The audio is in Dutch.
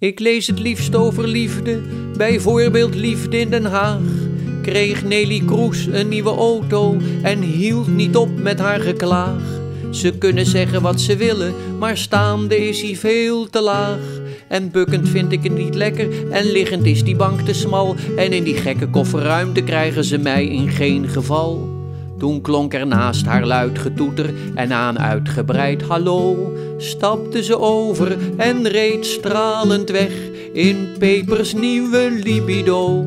Ik lees het liefst over liefde, bijvoorbeeld Liefde in Den Haag. Kreeg Nelly Kroes een nieuwe auto en hield niet op met haar geklaag. Ze kunnen zeggen wat ze willen, maar staande is hij veel te laag. En bukkend vind ik het niet lekker en liggend is die bank te smal. En in die gekke kofferruimte krijgen ze mij in geen geval. Toen klonk er naast haar luid getoeter en aan uitgebreid hallo stapte ze over en reed stralend weg in Pepers nieuwe libido.